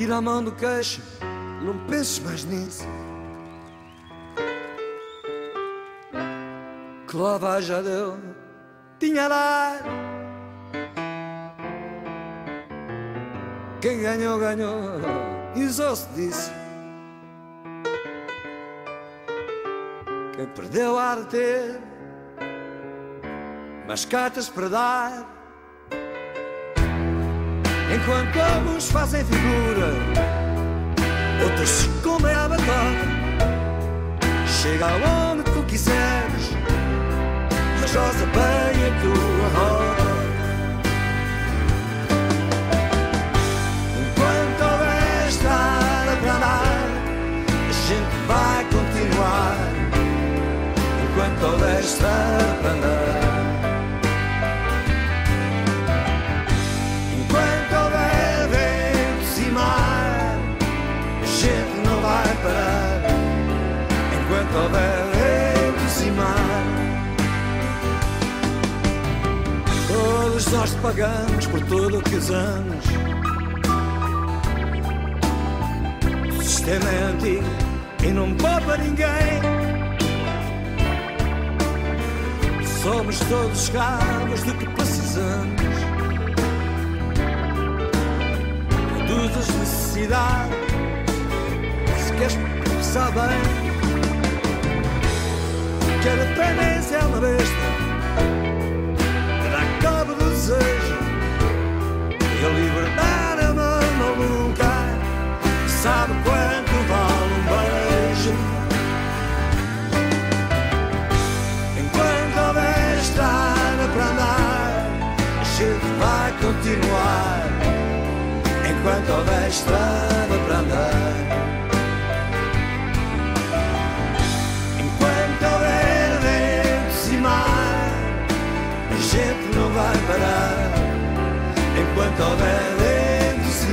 Tira a mão do queixo, não penses mais nisso. Que lá vai já deu, tinha lá. Quem ganhou, ganhou, e usou-se disso. Quem perdeu a de ter, mas cartas para dar. Enquanto alguns fazem figura, outros se comem a batata. Chega aonde tu quiseres, mas rosa bem a tua roda. Enquanto houver estrada para andar, a gente vai continuar. Enquanto houver estrada nós te pagamos por tudo o que usamos. O sistema é antigo e não poupa ninguém. Somos todos escravos do que precisamos. Produz as necessidades. Se queres pensar bem que a dependência é uma besta e a liberdade é uma maluca sabe quanto vale um beijo? Enquanto houver estrada para andar a gente vai continuar. Enquanto houver estrada para andar. Gente não vai parar enquanto houver ventos e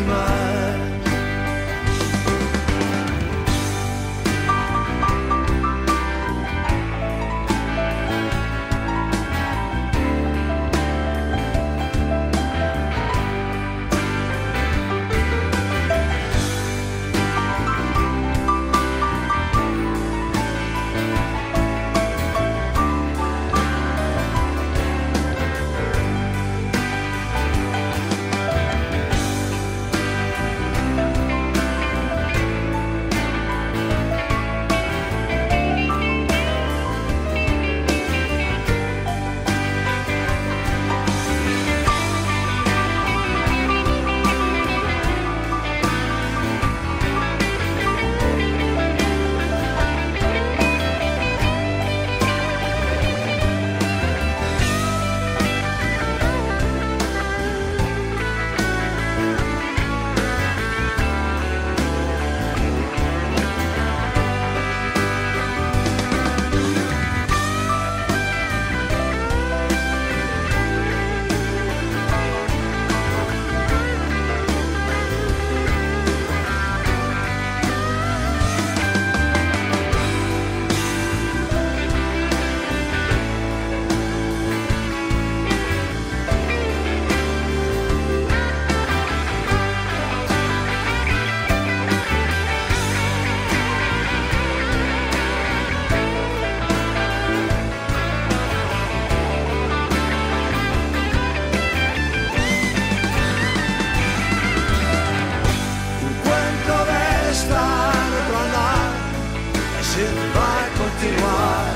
continuar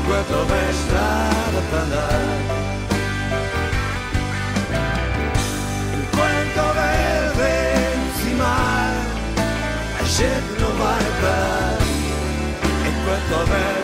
enquanto houver estrada para andar. Enquanto houver ventos e mar, a gente não vai parar. Enquanto houver